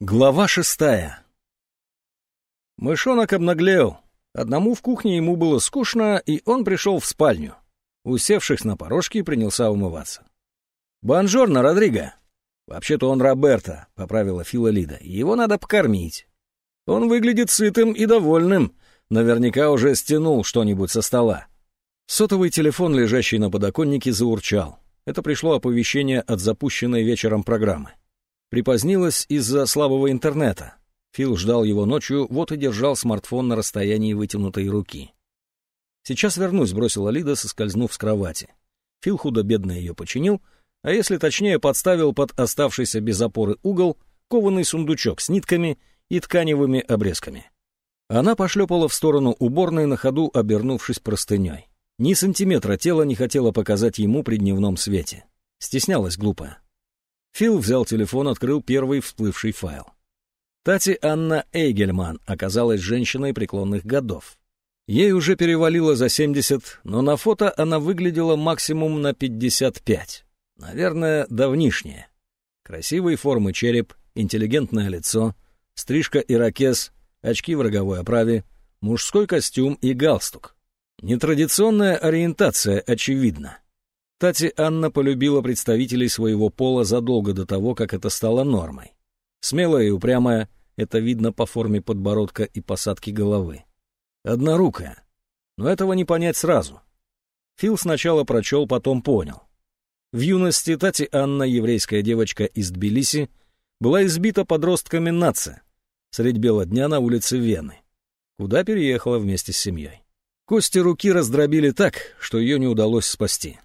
Глава шестая Мышонок обнаглел. Одному в кухне ему было скучно, и он пришел в спальню. Усевшись на порожке, принялся умываться. «Бонжорно, Родриго!» «Вообще-то он Роберто», — поправила Фила Лида. «Его надо покормить. Он выглядит сытым и довольным. Наверняка уже стянул что-нибудь со стола». Сотовый телефон, лежащий на подоконнике, заурчал. Это пришло оповещение от запущенной вечером программы. Припозднилась из-за слабого интернета. Фил ждал его ночью, вот и держал смартфон на расстоянии вытянутой руки. «Сейчас вернусь», — бросила Лида, соскользнув с кровати. Фил худо-бедно ее починил, а если точнее, подставил под оставшийся без опоры угол кованый сундучок с нитками и тканевыми обрезками. Она пошлепала в сторону уборной, на ходу обернувшись простыней. Ни сантиметра тела не хотела показать ему при дневном свете. Стеснялась глупая. Фил взял телефон, открыл первый всплывший файл. Тати Анна Эйгельман оказалась женщиной преклонных годов. Ей уже перевалило за 70, но на фото она выглядела максимум на 55. Наверное, давнишняя. Красивой формы череп, интеллигентное лицо, стрижка ирокез, очки в роговой оправе, мужской костюм и галстук. Нетрадиционная ориентация, очевидно. Тати Анна полюбила представителей своего пола задолго до того, как это стало нормой. Смелая и упрямая, это видно по форме подбородка и посадки головы. Однорукая. Но этого не понять сразу. Фил сначала прочел, потом понял. В юности Тати Анна, еврейская девочка из Тбилиси, была избита подростками нация средь бела дня на улице Вены, куда переехала вместе с семьей. Кости руки раздробили так, что ее не удалось спасти.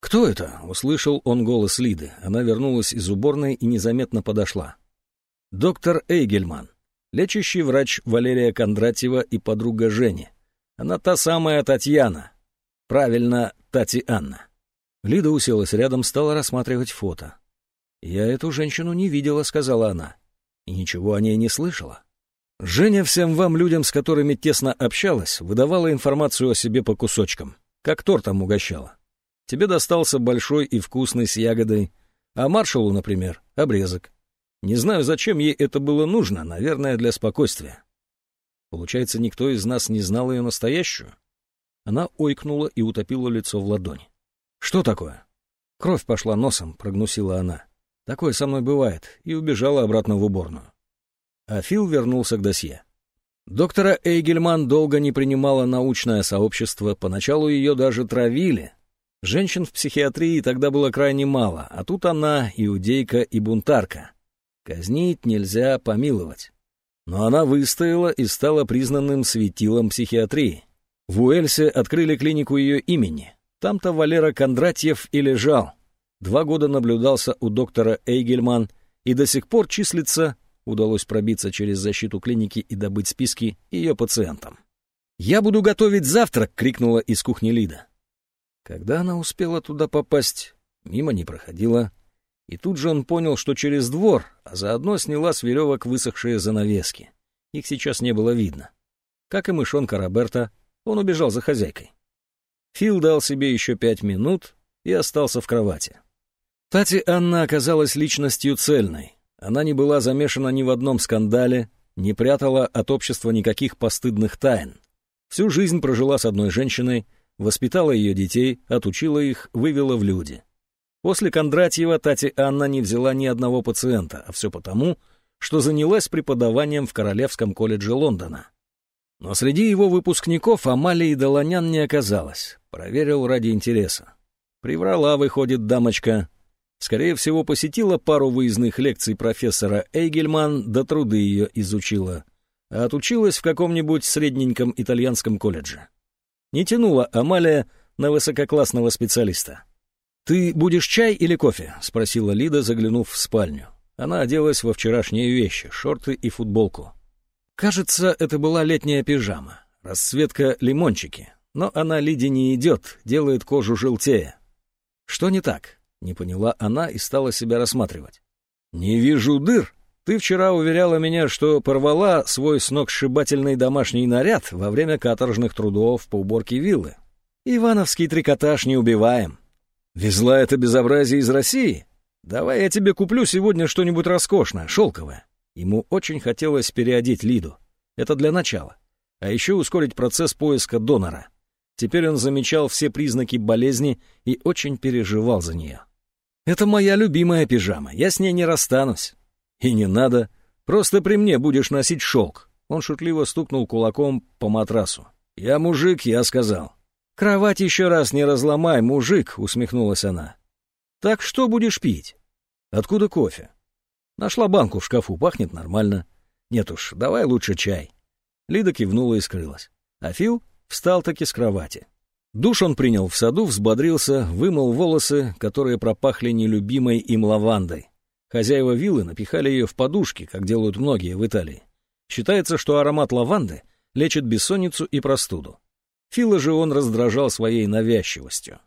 «Кто это?» — услышал он голос Лиды. Она вернулась из уборной и незаметно подошла. «Доктор Эйгельман, лечащий врач Валерия Кондратьева и подруга Жени. Она та самая Татьяна. Правильно, Тати Анна». Лида уселась рядом, стала рассматривать фото. «Я эту женщину не видела», — сказала она, — «и ничего о ней не слышала». Женя всем вам, людям, с которыми тесно общалась, выдавала информацию о себе по кусочкам, как тортом угощала. Тебе достался большой и вкусный с ягодой, а маршалу, например, обрезок. Не знаю, зачем ей это было нужно, наверное, для спокойствия. Получается, никто из нас не знал ее настоящую? Она ойкнула и утопила лицо в ладони. «Что такое?» «Кровь пошла носом», — прогнусила она. «Такое со мной бывает», и убежала обратно в уборную. А Фил вернулся к досье. Доктора Эйгельман долго не принимало научное сообщество, поначалу ее даже травили, Женщин в психиатрии тогда было крайне мало, а тут она иудейка и бунтарка. Казнить нельзя помиловать. Но она выстояла и стала признанным светилом психиатрии. В Уэльсе открыли клинику ее имени. Там-то Валера Кондратьев и лежал. Два года наблюдался у доктора Эйгельман и до сих пор числится, удалось пробиться через защиту клиники и добыть списки ее пациентам. «Я буду готовить завтрак!» — крикнула из кухни Лида. Когда она успела туда попасть, мимо не проходила. И тут же он понял, что через двор, а заодно сняла с веревок высохшие занавески. Их сейчас не было видно. Как и мышонка Роберта, он убежал за хозяйкой. Фил дал себе еще пять минут и остался в кровати. Тати Анна оказалась личностью цельной. Она не была замешана ни в одном скандале, не прятала от общества никаких постыдных тайн. Всю жизнь прожила с одной женщиной — Воспитала ее детей, отучила их, вывела в люди. После Кондратьева Тати Анна не взяла ни одного пациента, а все потому, что занялась преподаванием в Королевском колледже Лондона. Но среди его выпускников Амалии Долонян не оказалось. Проверил ради интереса. Приврала, выходит, дамочка. Скорее всего, посетила пару выездных лекций профессора Эйгельман, да труды ее изучила. А отучилась в каком-нибудь средненьком итальянском колледже. Не тянула Амалия на высококлассного специалиста. «Ты будешь чай или кофе?» — спросила Лида, заглянув в спальню. Она оделась во вчерашние вещи, шорты и футболку. Кажется, это была летняя пижама, расцветка лимончики. Но она Лиде не идет, делает кожу желтее. Что не так? Не поняла она и стала себя рассматривать. «Не вижу дыр», ты вчера уверяла меня, что порвала свой сногсшибательный домашний наряд во время каторжных трудов по уборке виллы. Ивановский трикотаж не убиваем. Везла это безобразие из России? Давай я тебе куплю сегодня что-нибудь роскошное, шелковое. Ему очень хотелось переодеть Лиду. Это для начала. А еще ускорить процесс поиска донора. Теперь он замечал все признаки болезни и очень переживал за нее. «Это моя любимая пижама, я с ней не расстанусь». «И не надо, просто при мне будешь носить шелк». Он шутливо стукнул кулаком по матрасу. «Я мужик, я сказал». «Кровать еще раз не разломай, мужик», — усмехнулась она. «Так что будешь пить?» «Откуда кофе?» «Нашла банку в шкафу, пахнет нормально». «Нет уж, давай лучше чай». Лида кивнула и скрылась. А Фил встал-таки с кровати. Душ он принял в саду, взбодрился, вымыл волосы, которые пропахли нелюбимой им лавандой. Хозяева виллы напихали ее в подушки, как делают многие в Италии. Считается, что аромат лаванды лечит бессонницу и простуду. Фила же он раздражал своей навязчивостью.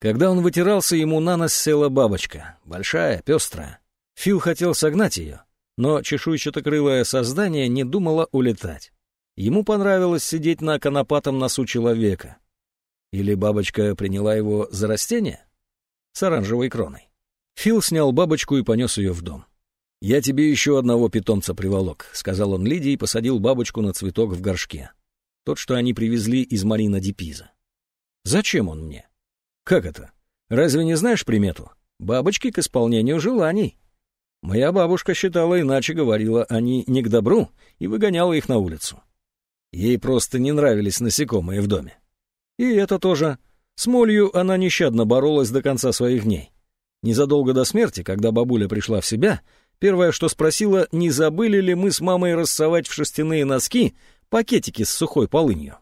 Когда он вытирался, ему на нос села бабочка, большая, пестрая. Фил хотел согнать ее, но чешуйчатокрылое создание не думало улетать. Ему понравилось сидеть на конопатом носу человека. Или бабочка приняла его за растение? С оранжевой кроной. Фил снял бабочку и понес ее в дом. «Я тебе еще одного питомца приволок», — сказал он Лидии и посадил бабочку на цветок в горшке. Тот, что они привезли из Марина Дипиза. «Зачем он мне?» «Как это? Разве не знаешь примету? Бабочки к исполнению желаний». Моя бабушка считала иначе, говорила, они не к добру, и выгоняла их на улицу. Ей просто не нравились насекомые в доме. И это тоже. С молью она нещадно боролась до конца своих дней. Незадолго до смерти, когда бабуля пришла в себя, первое, что спросила, не забыли ли мы с мамой рассовать в шерстяные носки пакетики с сухой полынью.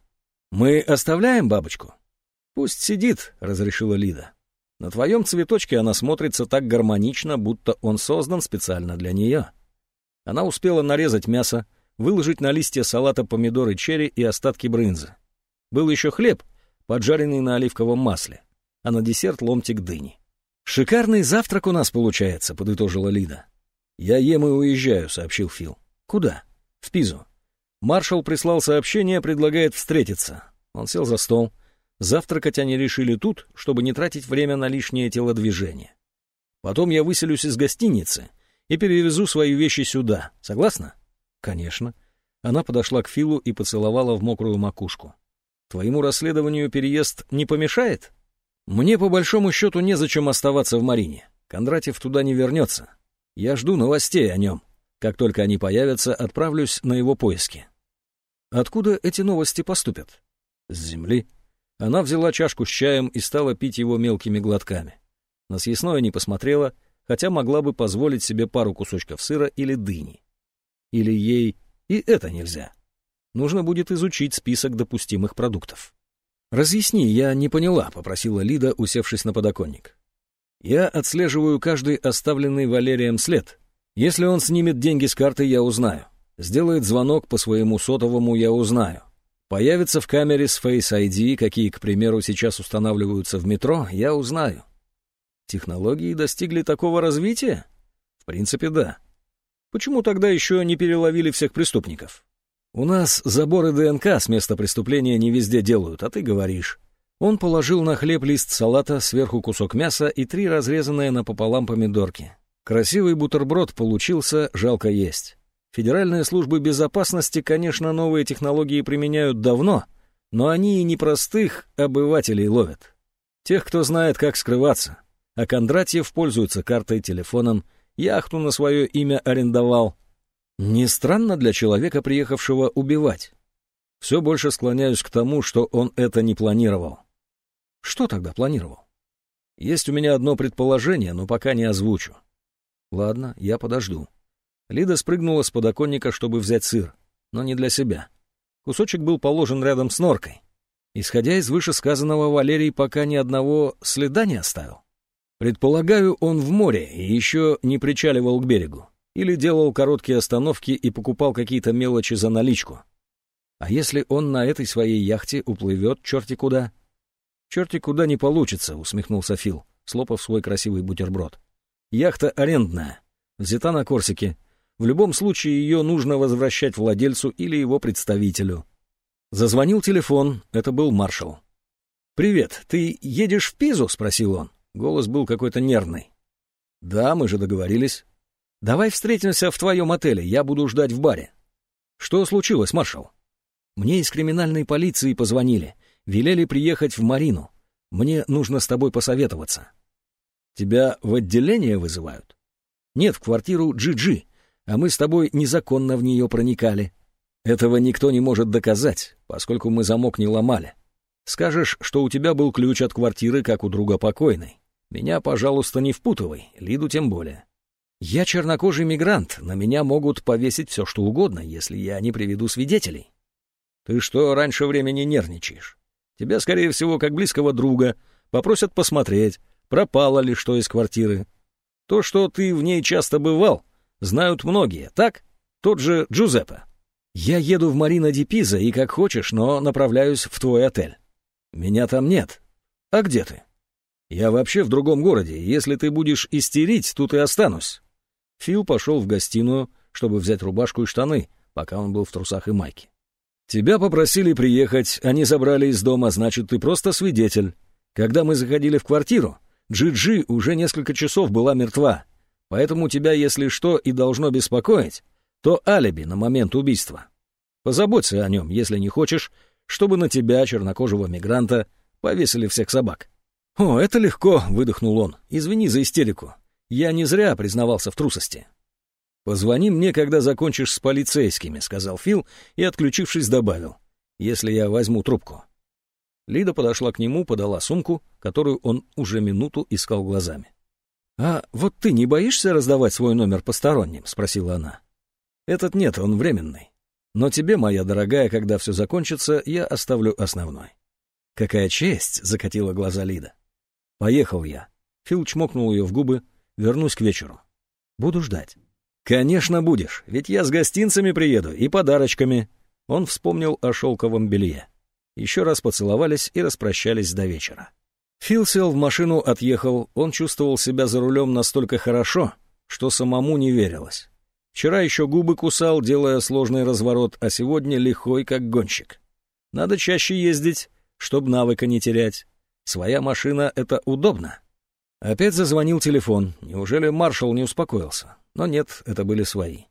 «Мы оставляем бабочку?» «Пусть сидит», — разрешила Лида. «На твоем цветочке она смотрится так гармонично, будто он создан специально для нее». Она успела нарезать мясо, выложить на листья салата помидоры черри и остатки брынзы. Был еще хлеб, поджаренный на оливковом масле, а на десерт ломтик дыни. «Шикарный завтрак у нас получается», — подытожила Лида. «Я ем и уезжаю», — сообщил Фил. «Куда?» «В Пизу». Маршал прислал сообщение, предлагает встретиться. Он сел за стол. Завтракать они решили тут, чтобы не тратить время на лишнее телодвижение. Потом я выселюсь из гостиницы и перевезу свои вещи сюда. Согласна? Конечно. Она подошла к Филу и поцеловала в мокрую макушку. Твоему расследованию переезд не помешает? Мне, по большому счету, незачем оставаться в Марине. Кондратьев туда не вернется. Я жду новостей о нем. Как только они появятся, отправлюсь на его поиски. Откуда эти новости поступят? С земли. Она взяла чашку с чаем и стала пить его мелкими глотками. На съестное не посмотрела, хотя могла бы позволить себе пару кусочков сыра или дыни. Или ей и это нельзя. Нужно будет изучить список допустимых продуктов. «Разъясни, я не поняла», — попросила Лида, усевшись на подоконник. «Я отслеживаю каждый оставленный Валерием след. Если он снимет деньги с карты, я узнаю. Сделает звонок по своему сотовому, я узнаю. Появится в камере с Face ID, какие, к примеру, сейчас устанавливаются в метро, я узнаю. Технологии достигли такого развития? В принципе, да. Почему тогда еще не переловили всех преступников? У нас заборы ДНК с места преступления не везде делают, а ты говоришь. Он положил на хлеб лист салата, сверху кусок мяса и три разрезанные напополам помидорки. Красивый бутерброд получился, жалко есть. Федеральные службы безопасности, конечно, новые технологии применяют давно, но они и непростых обывателей ловят. Тех, кто знает, как скрываться. А Кондратьев пользуется картой, телефоном, яхту на свое имя арендовал. Не странно для человека, приехавшего убивать. Все больше склоняюсь к тому, что он это не планировал. Что тогда планировал? Есть у меня одно предположение, но пока не озвучу. Ладно, я подожду. Лида спрыгнула с подоконника, чтобы взять сыр, но не для себя. Кусочек был положен рядом с норкой. Исходя из вышесказанного, Валерий пока ни одного следа не оставил. Предполагаю, он в море и еще не причаливал к берегу. Или делал короткие остановки и покупал какие-то мелочи за наличку. А если он на этой своей яхте уплывет черти куда? Черти куда не получится, усмехнулся Фил, слопав свой красивый бутерброд. Яхта арендная, взята на Корсике. В любом случае ее нужно возвращать владельцу или его представителю. Зазвонил телефон, это был маршал. «Привет, ты едешь в Пизу?» — спросил он. Голос был какой-то нервный. «Да, мы же договорились». Давай встретимся в твоем отеле, я буду ждать в баре. Что случилось, маршал? Мне из криминальной полиции позвонили. Велели приехать в Марину. Мне нужно с тобой посоветоваться. Тебя в отделение вызывают? Нет, в квартиру Джи-Джи, а мы с тобой незаконно в нее проникали. Этого никто не может доказать, поскольку мы замок не ломали. Скажешь, что у тебя был ключ от квартиры, как у друга покойной. Меня, пожалуйста, не впутывай, Лиду тем более. Я чернокожий мигрант, на меня могут повесить все, что угодно, если я не приведу свидетелей. Ты что раньше времени нервничаешь? Тебя, скорее всего, как близкого друга, попросят посмотреть, пропало ли что из квартиры. То, что ты в ней часто бывал, знают многие, так? Тот же Джузеппе. Я еду в Марина Ди Пиза и как хочешь, но направляюсь в твой отель. Меня там нет. А где ты? Я вообще в другом городе. Если ты будешь истерить, тут и останусь. Фил пошел в гостиную, чтобы взять рубашку и штаны, пока он был в трусах и майке. Тебя попросили приехать, они забрали из дома, значит, ты просто свидетель. Когда мы заходили в квартиру, Джи-Джи уже несколько часов была мертва, поэтому тебя, если что, и должно беспокоить, то алиби на момент убийства. Позаботься о нем, если не хочешь, чтобы на тебя, чернокожего мигранта, повесили всех собак. «О, это легко», — выдохнул он. «Извини за истерику. Я не зря признавался в трусости». «Позвони мне, когда закончишь с полицейскими», — сказал Фил и, отключившись, добавил. «Если я возьму трубку». Лида подошла к нему, подала сумку, которую он уже минуту искал глазами. «А вот ты не боишься раздавать свой номер посторонним?» — спросила она. «Этот нет, он временный. Но тебе, моя дорогая, когда все закончится, я оставлю основной». «Какая честь!» — закатила глаза Лида. «Поехал я». Фил чмокнул ее в губы. «Вернусь к вечеру. Буду ждать». «Конечно будешь, ведь я с гостинцами приеду и подарочками». Он вспомнил о шелковом белье. Еще раз поцеловались и распрощались до вечера. Фил сел в машину, отъехал. Он чувствовал себя за рулем настолько хорошо, что самому не верилось. Вчера еще губы кусал, делая сложный разворот, а сегодня лихой, как гонщик. Надо чаще ездить, чтобы навыка не терять. Своя машина — это удобно. Опять зазвонил телефон. Неужели маршал не успокоился? Но нет, это были свои.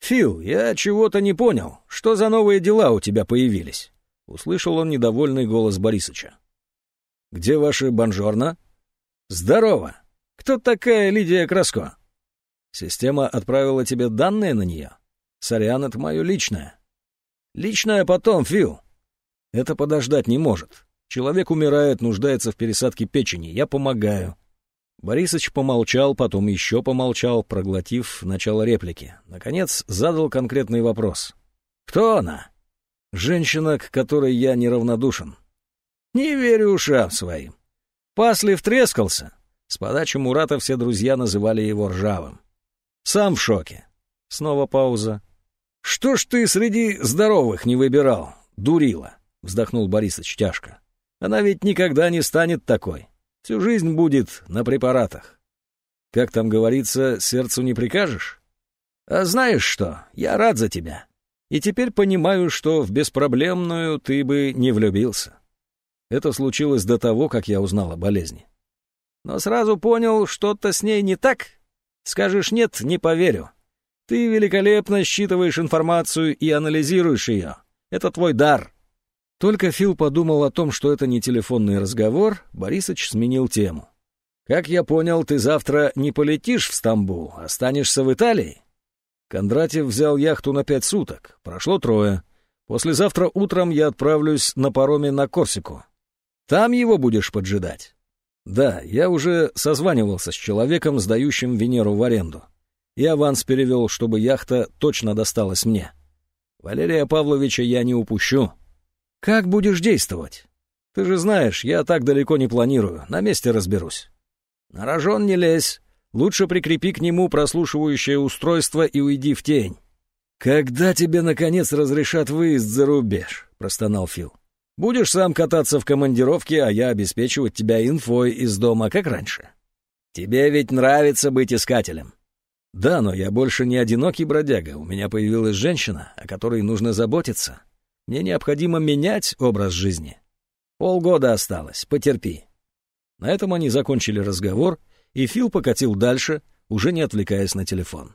«Фил, я чего-то не понял. Что за новые дела у тебя появились?» Услышал он недовольный голос Борисыча. «Где ваши бонжорно?» «Здорово! Кто такая Лидия Краско?» «Система отправила тебе данные на нее?» «Сорян, это мое личное». «Личное потом, Фил». «Это подождать не может. Человек умирает, нуждается в пересадке печени. Я помогаю. Борисыч помолчал, потом еще помолчал, проглотив начало реплики. Наконец задал конкретный вопрос. «Кто она?» «Женщина, к которой я неравнодушен». «Не верю ушам своим». Паслив трескался. С подачи Мурата все друзья называли его ржавым. «Сам в шоке». Снова пауза. «Что ж ты среди здоровых не выбирал, дурила?» — вздохнул Борисыч тяжко. «Она ведь никогда не станет такой. Всю жизнь будет на препаратах. Как там говорится, сердцу не прикажешь? А знаешь что, я рад за тебя. И теперь понимаю, что в беспроблемную ты бы не влюбился. Это случилось до того, как я узнал о болезни. Но сразу понял, что-то с ней не так. Скажешь «нет», не поверю. Ты великолепно считываешь информацию и анализируешь ее. Это твой дар. Только Фил подумал о том, что это не телефонный разговор, Борисыч сменил тему. «Как я понял, ты завтра не полетишь в Стамбул, останешься в Италии?» Кондратьев взял яхту на пять суток. Прошло трое. Послезавтра утром я отправлюсь на пароме на Корсику. Там его будешь поджидать? Да, я уже созванивался с человеком, сдающим Венеру в аренду. И аванс перевел, чтобы яхта точно досталась мне. Валерия Павловича я не упущу. «Как будешь действовать? Ты же знаешь, я так далеко не планирую, на месте разберусь». «На рожон не лезь, лучше прикрепи к нему прослушивающее устройство и уйди в тень». «Когда тебе, наконец, разрешат выезд за рубеж?» — простонал Фил. «Будешь сам кататься в командировке, а я обеспечивать тебя инфой из дома, как раньше». «Тебе ведь нравится быть искателем». «Да, но я больше не одинокий бродяга, у меня появилась женщина, о которой нужно заботиться». Мне необходимо менять образ жизни. Полгода осталось, потерпи. На этом они закончили разговор, и Фил покатил дальше, уже не отвлекаясь на телефон.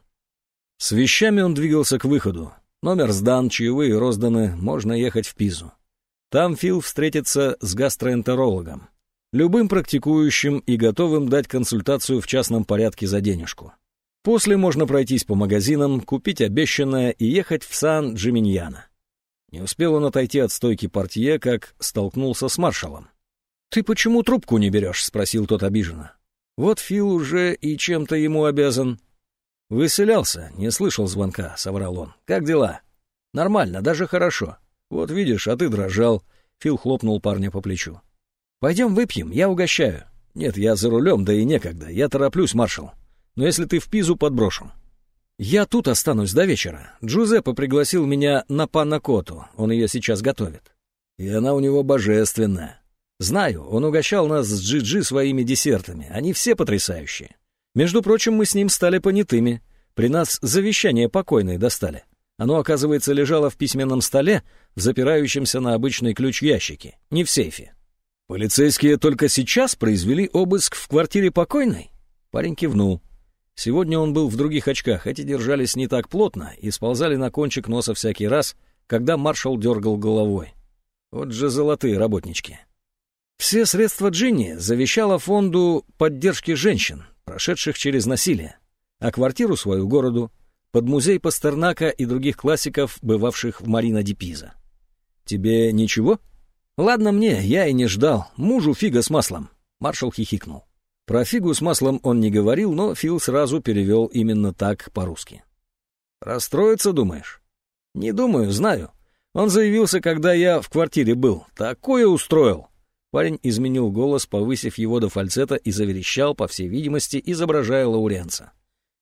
С вещами он двигался к выходу. Номер сдан, чаевые розданы, можно ехать в Пизу. Там Фил встретится с гастроэнтерологом, любым практикующим и готовым дать консультацию в частном порядке за денежку. После можно пройтись по магазинам, купить обещанное и ехать в Сан-Джиминьяно. Не успел он отойти от стойки портье, как столкнулся с маршалом. «Ты почему трубку не берешь?» — спросил тот обиженно. «Вот Фил уже и чем-то ему обязан». «Выселялся, не слышал звонка», — соврал он. «Как дела?» «Нормально, даже хорошо. Вот видишь, а ты дрожал». Фил хлопнул парня по плечу. «Пойдем выпьем, я угощаю». «Нет, я за рулем, да и некогда. Я тороплюсь, маршал» но если ты в Пизу, подброшу. Я тут останусь до вечера. Джузеппе пригласил меня на панакоту, он ее сейчас готовит. И она у него божественная. Знаю, он угощал нас с Джиджи -Джи своими десертами, они все потрясающие. Между прочим, мы с ним стали понятыми. При нас завещание покойной достали. Оно, оказывается, лежало в письменном столе, в запирающемся на обычный ключ ящике, не в сейфе. Полицейские только сейчас произвели обыск в квартире покойной? Парень кивнул. Сегодня он был в других очках, эти держались не так плотно и сползали на кончик носа всякий раз, когда маршал дергал головой. Вот же золотые работнички. Все средства Джинни завещала фонду поддержки женщин, прошедших через насилие, а квартиру свою городу под музей Пастернака и других классиков, бывавших в Марина Ди Пиза. «Тебе ничего?» «Ладно мне, я и не ждал. Мужу фига с маслом». Маршал хихикнул. Про фигу с маслом он не говорил, но Фил сразу перевел именно так по-русски. «Расстроиться, думаешь?» «Не думаю, знаю. Он заявился, когда я в квартире был. Такое устроил!» Парень изменил голос, повысив его до фальцета и заверещал, по всей видимости, изображая лауренца.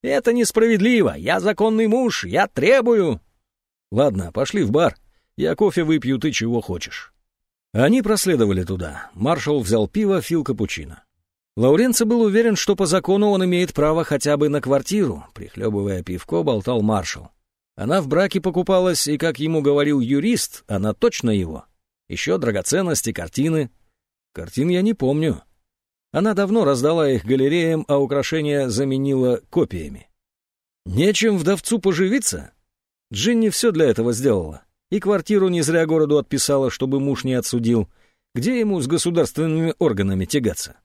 «Это несправедливо! Я законный муж! Я требую!» «Ладно, пошли в бар. Я кофе выпью, ты чего хочешь». Они проследовали туда. Маршал взял пиво, Фил капучино. Лауренцо был уверен, что по закону он имеет право хотя бы на квартиру, прихлебывая пивко, болтал маршал. Она в браке покупалась, и, как ему говорил юрист, она точно его. Еще драгоценности, картины. Картин я не помню. Она давно раздала их галереям, а украшения заменила копиями. Нечем вдовцу поживиться? Джинни все для этого сделала. И квартиру не зря городу отписала, чтобы муж не отсудил. Где ему с государственными органами тягаться?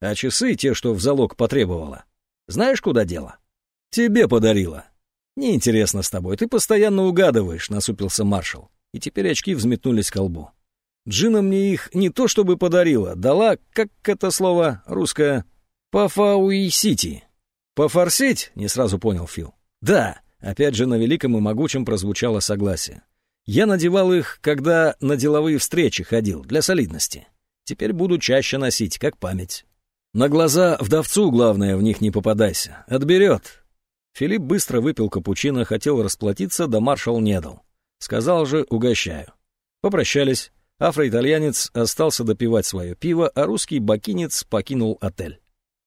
А часы, те, что в залог потребовала, знаешь, куда дело? Тебе подарила. Неинтересно с тобой, ты постоянно угадываешь, насупился маршал. И теперь очки взметнулись к лбу. Джина мне их не то чтобы подарила, дала, как это слово русское, пофауисити. Пофорсить? Не сразу понял Фил. Да, опять же на великом и могучем прозвучало согласие. Я надевал их, когда на деловые встречи ходил, для солидности. Теперь буду чаще носить, как память. На глаза вдовцу, главное, в них не попадайся. Отберет. Филипп быстро выпил капучино, хотел расплатиться, да маршал не дал. Сказал же, угощаю. Попрощались. Афроитальянец остался допивать свое пиво, а русский бакинец покинул отель.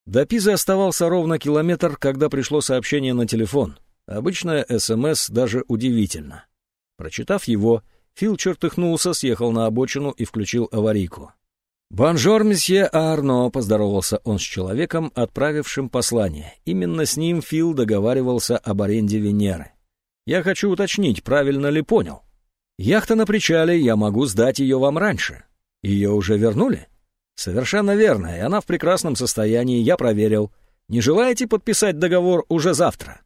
До Пизы оставался ровно километр, когда пришло сообщение на телефон. Обычное СМС даже удивительно. Прочитав его, Фил чертыхнулся, съехал на обочину и включил аварийку. «Бонжор, месье Арно», — поздоровался он с человеком, отправившим послание. Именно с ним Фил договаривался об аренде Венеры. «Я хочу уточнить, правильно ли понял. Яхта на причале, я могу сдать ее вам раньше. Ее уже вернули?» «Совершенно верно, и она в прекрасном состоянии, я проверил. Не желаете подписать договор уже завтра?»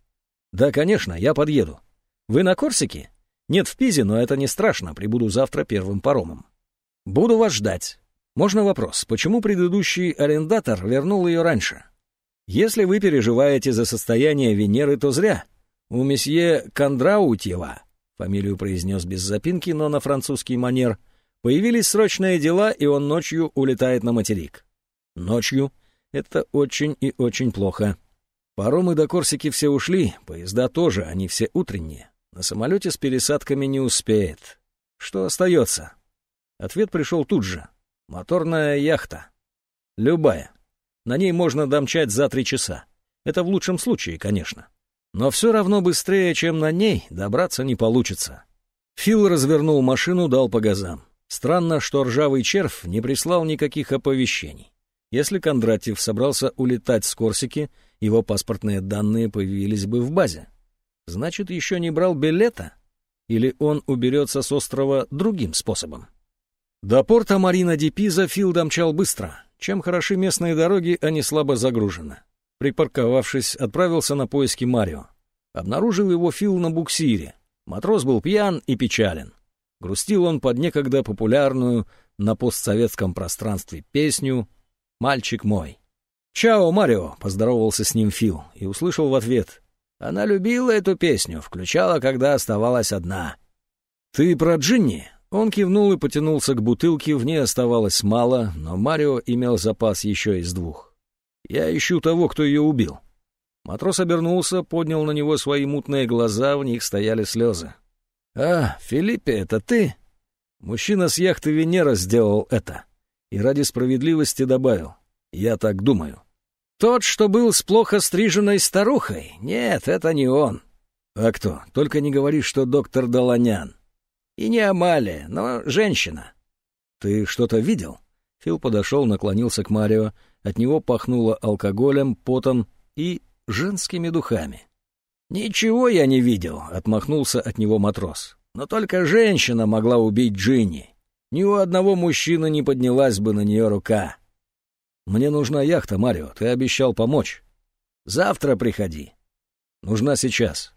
«Да, конечно, я подъеду. Вы на Корсике?» «Нет, в Пизе, но это не страшно, прибуду завтра первым паромом». «Буду вас ждать». Можно вопрос, почему предыдущий арендатор вернул ее раньше? Если вы переживаете за состояние Венеры, то зря. У месье Кондраутьева, фамилию произнес без запинки, но на французский манер, появились срочные дела, и он ночью улетает на материк. Ночью? Это очень и очень плохо. Паромы до Корсики все ушли, поезда тоже, они все утренние. На самолете с пересадками не успеет. Что остается? Ответ пришел тут же. Моторная яхта. Любая. На ней можно домчать за три часа. Это в лучшем случае, конечно. Но все равно быстрее, чем на ней, добраться не получится. Фил развернул машину, дал по газам. Странно, что ржавый червь не прислал никаких оповещений. Если Кондратьев собрался улетать с Корсики, его паспортные данные появились бы в базе. Значит, еще не брал билета? Или он уберется с острова другим способом? До порта Марина Дипиза Фил домчал быстро. Чем хороши местные дороги, они слабо загружены. Припарковавшись, отправился на поиски Марио. Обнаружил его Фил на буксире. Матрос был пьян и печален. Грустил он под некогда популярную на постсоветском пространстве песню «Мальчик мой». «Чао, Марио!» — поздоровался с ним Фил и услышал в ответ. «Она любила эту песню, включала, когда оставалась одна». «Ты про Джинни?» Он кивнул и потянулся к бутылке, в ней оставалось мало, но Марио имел запас еще из двух. «Я ищу того, кто ее убил». Матрос обернулся, поднял на него свои мутные глаза, в них стояли слезы. «А, Филиппе, это ты?» Мужчина с яхты Венера сделал это. И ради справедливости добавил. «Я так думаю». «Тот, что был с плохо стриженной старухой? Нет, это не он». «А кто? Только не говори, что доктор Долонян». И не Амалия, но женщина. Ты что-то видел? Фил подошел, наклонился к Марио. От него пахнуло алкоголем, потом и женскими духами. «Ничего я не видел», — отмахнулся от него матрос. «Но только женщина могла убить Джинни. Ни у одного мужчины не поднялась бы на нее рука». «Мне нужна яхта, Марио, ты обещал помочь». «Завтра приходи». «Нужна сейчас».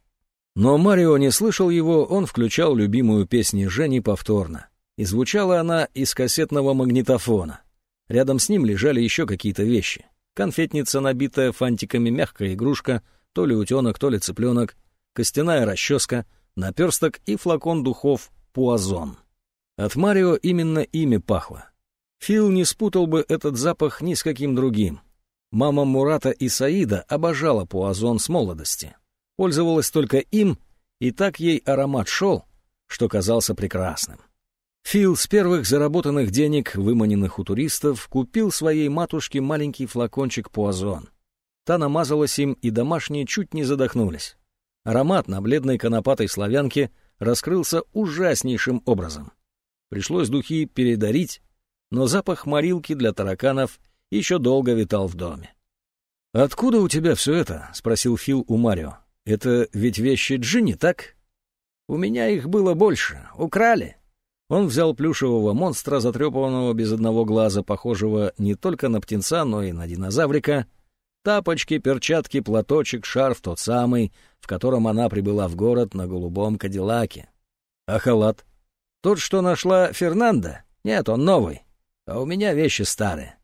Но Марио не слышал его, он включал любимую песню Жени повторно. И звучала она из кассетного магнитофона. Рядом с ним лежали еще какие-то вещи. Конфетница, набитая фантиками, мягкая игрушка, то ли утенок, то ли цыпленок, костяная расческа, наперсток и флакон духов «Пуазон». От Марио именно ими пахло. Фил не спутал бы этот запах ни с каким другим. Мама Мурата и Саида обожала Пуазон с молодости пользовалась только им, и так ей аромат шел, что казался прекрасным. Фил с первых заработанных денег, выманенных у туристов, купил своей матушке маленький флакончик пуазон. Та намазалась им, и домашние чуть не задохнулись. Аромат на бледной конопатой славянке раскрылся ужаснейшим образом. Пришлось духи передарить, но запах морилки для тараканов еще долго витал в доме. «Откуда у тебя все это?» — спросил Фил у Марио. Это ведь вещи Джинни, так? У меня их было больше. Украли. Он взял плюшевого монстра, затрепанного без одного глаза, похожего не только на птенца, но и на динозаврика. Тапочки, перчатки, платочек, шарф тот самый, в котором она прибыла в город на голубом кадиллаке. А халат? Тот, что нашла Фернанда? Нет, он новый. А у меня вещи старые.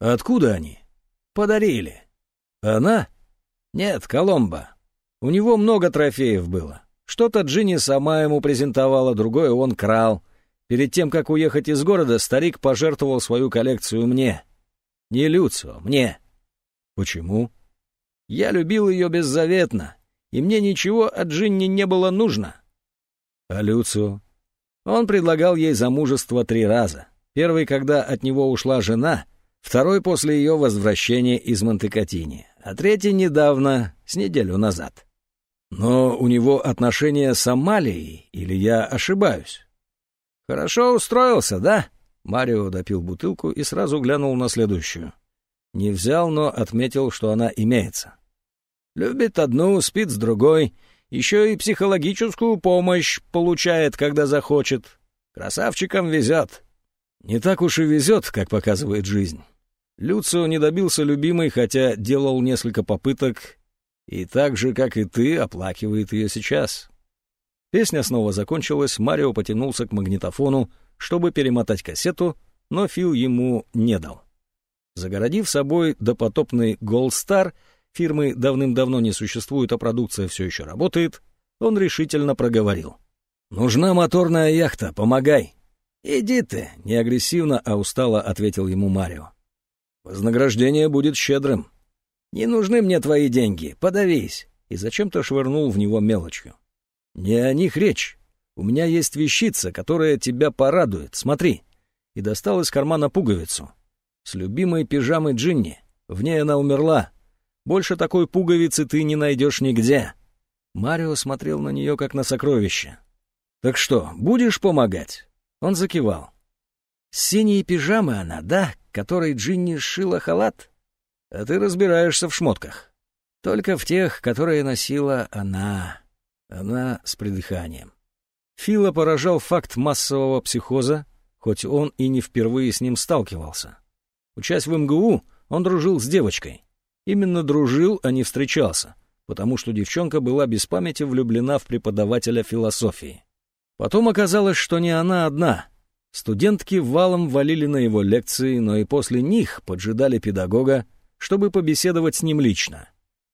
Откуда они? Подарили. Она? Нет, Коломба. У него много трофеев было. Что-то Джинни сама ему презентовала, другое он крал. Перед тем, как уехать из города, старик пожертвовал свою коллекцию мне. Не Люцио, мне. Почему? Я любил ее беззаветно, и мне ничего от Джинни не было нужно. А Люцио? Он предлагал ей замужество три раза. Первый, когда от него ушла жена, второй после ее возвращения из Монтекатини, а третий недавно, с неделю назад. Но у него отношения с Амалией, или я ошибаюсь? Хорошо устроился, да? Марио допил бутылку и сразу глянул на следующую. Не взял, но отметил, что она имеется. Любит одну, спит с другой, еще и психологическую помощь получает, когда захочет. Красавчикам везет. Не так уж и везет, как показывает жизнь. Люцио не добился любимой, хотя делал несколько попыток и так же, как и ты, оплакивает ее сейчас. Песня снова закончилась, Марио потянулся к магнитофону, чтобы перемотать кассету, но Фил ему не дал. Загородив собой допотопный Gold Star, фирмы давным-давно не существует, а продукция все еще работает, он решительно проговорил. «Нужна моторная яхта, помогай!» «Иди ты!» — не агрессивно, а устало ответил ему Марио. «Вознаграждение будет щедрым. «Не нужны мне твои деньги, подавись!» И зачем-то швырнул в него мелочью. «Не о них речь. У меня есть вещица, которая тебя порадует. Смотри!» И достал из кармана пуговицу. С любимой пижамой Джинни. В ней она умерла. Больше такой пуговицы ты не найдешь нигде. Марио смотрел на нее, как на сокровище. «Так что, будешь помогать?» Он закивал. «С синей пижамы она, да, которой Джинни сшила халат?» А ты разбираешься в шмотках. Только в тех, которые носила она. Она с придыханием. Фила поражал факт массового психоза, хоть он и не впервые с ним сталкивался. Учась в МГУ, он дружил с девочкой. Именно дружил, а не встречался, потому что девчонка была без памяти влюблена в преподавателя философии. Потом оказалось, что не она одна. Студентки валом валили на его лекции, но и после них поджидали педагога, чтобы побеседовать с ним лично.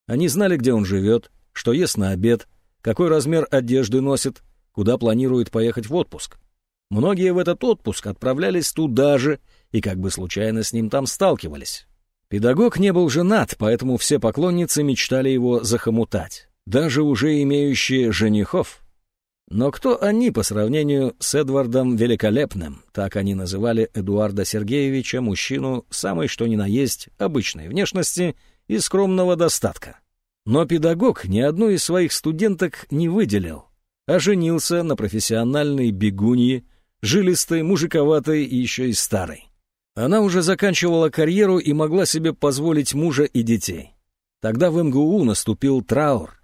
Они знали, где он живет, что ест на обед, какой размер одежды носит, куда планирует поехать в отпуск. Многие в этот отпуск отправлялись туда же и как бы случайно с ним там сталкивались. Педагог не был женат, поэтому все поклонницы мечтали его захомутать, даже уже имеющие женихов. Но кто они по сравнению с Эдвардом Великолепным, так они называли Эдуарда Сергеевича, мужчину самой что ни на есть обычной внешности и скромного достатка. Но педагог ни одну из своих студенток не выделил, а женился на профессиональной бегунье, жилистой, мужиковатой и еще и старой. Она уже заканчивала карьеру и могла себе позволить мужа и детей. Тогда в МГУ наступил траур.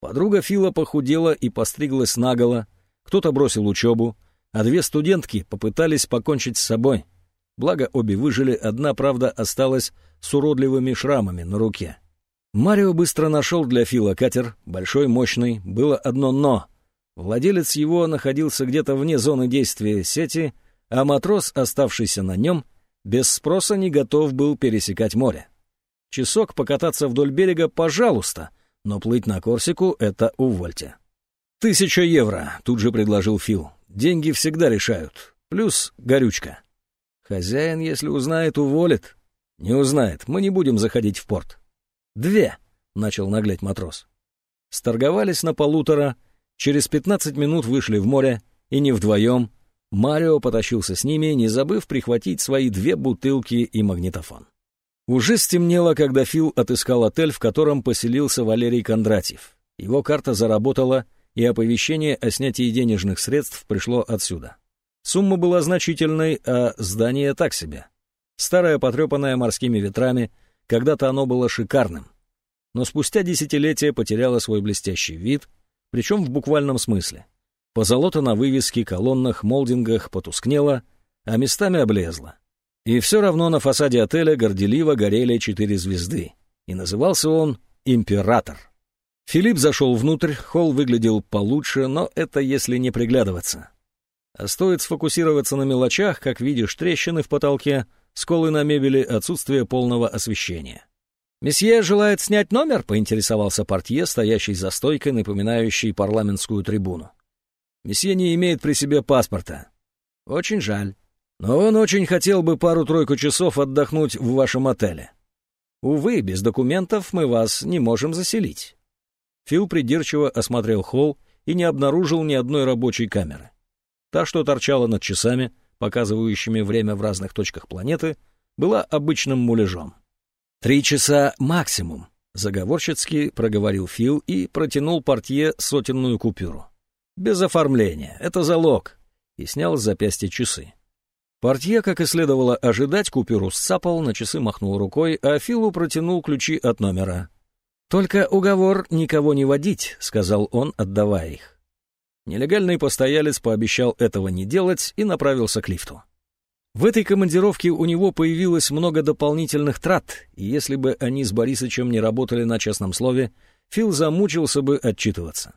Подруга Фила похудела и постриглась наголо, кто-то бросил учебу, а две студентки попытались покончить с собой. Благо обе выжили, одна, правда, осталась с уродливыми шрамами на руке. Марио быстро нашел для Фила катер, большой, мощный, было одно «но». Владелец его находился где-то вне зоны действия сети, а матрос, оставшийся на нем, без спроса не готов был пересекать море. Часок покататься вдоль берега, пожалуйста, но плыть на Корсику — это увольте. «Тысяча евро», — тут же предложил Фил. «Деньги всегда решают. Плюс горючка». «Хозяин, если узнает, уволит». «Не узнает. Мы не будем заходить в порт». «Две», — начал наглеть матрос. Сторговались на полутора — Через 15 минут вышли в море, и не вдвоем. Марио потащился с ними, не забыв прихватить свои две бутылки и магнитофон. Уже стемнело, когда Фил отыскал отель, в котором поселился Валерий Кондратьев. Его карта заработала, и оповещение о снятии денежных средств пришло отсюда. Сумма была значительной, а здание так себе. Старое, потрепанное морскими ветрами, когда-то оно было шикарным. Но спустя десятилетия потеряло свой блестящий вид, причем в буквальном смысле. Позолота на вывеске, колоннах, молдингах потускнела, а местами облезла. И все равно на фасаде отеля горделиво горели четыре звезды, и назывался он «Император». Филипп зашел внутрь, холл выглядел получше, но это если не приглядываться. А стоит сфокусироваться на мелочах, как видишь трещины в потолке, сколы на мебели, отсутствие полного освещения. «Месье желает снять номер?» — поинтересовался портье, стоящий за стойкой, напоминающей парламентскую трибуну. «Месье не имеет при себе паспорта. Очень жаль. Но он очень хотел бы пару-тройку часов отдохнуть в вашем отеле. Увы, без документов мы вас не можем заселить». Фил придирчиво осмотрел холл и не обнаружил ни одной рабочей камеры. Та, что торчала над часами, показывающими время в разных точках планеты, была обычным муляжом. «Три часа максимум», — заговорщицки проговорил Фил и протянул портье сотенную купюру. «Без оформления, это залог», и снял с запястья часы. Портье, как и следовало ожидать, купюру сцапал, на часы махнул рукой, а Филу протянул ключи от номера. «Только уговор никого не водить», — сказал он, отдавая их. Нелегальный постоялец пообещал этого не делать и направился к лифту. В этой командировке у него появилось много дополнительных трат, и если бы они с Борисычем не работали на честном слове, Фил замучился бы отчитываться.